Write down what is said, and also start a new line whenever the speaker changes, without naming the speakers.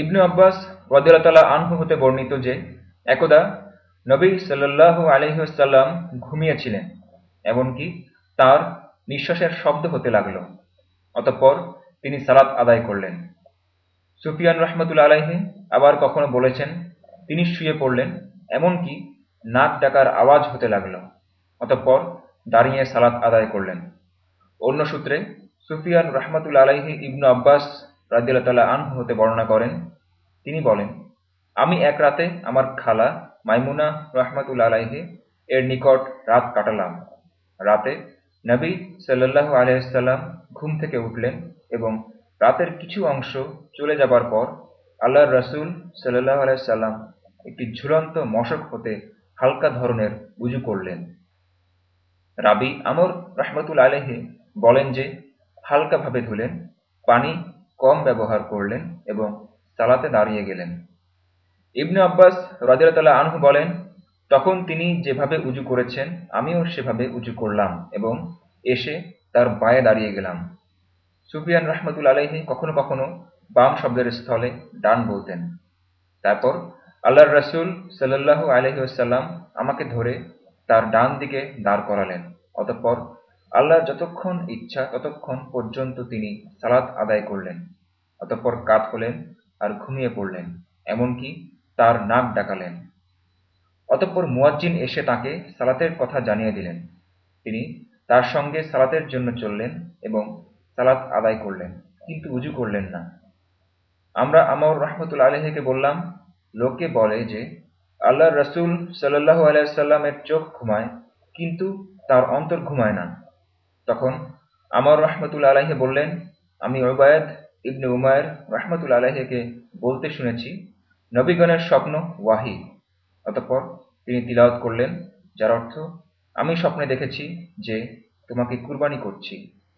ইবনু আব্বাস রদিয়াল্লাহ আনহু হতে বর্ণিত যে, একদা নবী সাল্লাল্লাহু আলহিহাল্লাম ঘুমিয়েছিলেন, এমনকি তার নিঃশ্বাসের শব্দ হতে লাগল। অতঃপর তিনি সালাত আদায় করলেন। সুফিয়ান রহমতুল আলাইহি আবার কখনো বলেছেন, তিনি শুয়ে পড়লেন, এমনকি নাক ডাকার আওয়াজ হতে লাগল। অতঃপর দাঁড়িয়ে সালাত আদায় করলেন। অন্য সূত্রে সুফিয়ান রহমতুল আলাইহি ইবনু আব্বাস আনহু হতে বর্ণনা করেন, তিনি বলেন, আমি এক রাতে আমার খালা মাইমুনা রহমতুল আলাইহে এর নিকট রাত কাটালাম। রাতে নবী সাল্লাহ আলহাম ঘুম থেকে উঠলেন এবং রাতের কিছু অংশ চলে যাবার পর আল্লাহর রসুল সাল্লাহ আলাইসাল্লাম একটি ঝুলন্ত মশক হতে হালকা ধরনের উজু করলেন। রাবি আমর রহমতুল আলহে বলেন যে, হালকাভাবে ধুলেন, পানি কম ব্যবহার করলেন এবং সালাতে দাঁড়িয়ে গেলেন। ইবনু আব্বাস রাজিয়াল্লাহ আনহু বলেন, তখন তিনি যেভাবে উজু করেছেন, আমিও সেভাবে উজু করলাম এবং এসে তার বায়ে দাঁড়িয়ে গেলাম। সুফিয়ান রহমতুল আলাইহি কখনো কখনো বাম শব্দের স্থলে ডান বলতেন। তারপর আল্লাহর রসুল সাল্লাহ আলহিউসাল্লাম আমাকে ধরে তার ডান দিকে দাঁড় করালেন, অতঃপর আল্লাহর যতক্ষণ ইচ্ছা ততক্ষণ পর্যন্ত তিনি সালাত আদায় করলেন, অতঃপর কাত হলেন আর ঘুমিয়ে পড়লেন, এমনকি তার নাক ডাকালেন। অতঃপর মুয়াজ্জিন এসে তাকে সালাতের কথা জানিয়ে দিলেন। তিনি তার সঙ্গে সালাতের জন্য চললেন এবং সালাত আদায় করলেন, কিন্তু উজু করলেন না। আমরা আমর রহমতুল আলহীকে বললাম, লোকে বলে যে আল্লাহ রসুল সাল্লাহ আলাইসাল্লামের চোখ ঘুমায়, কিন্তু তার অন্তর ঘুমায় না। তখন আমর রহমতুল আলাহি বললেন, আমি ওবায়দ ইবনে উমায়ের রহমতুল আলাহিকে বলতে শুনেছি, নবীগণের স্বপ্ন ওয়াহি। অতঃপর তিনি তিলাওয়াত করলেন, যার অর্থ, আমি স্বপ্নে দেখেছি যে তোমাকে কুরবানি করছি।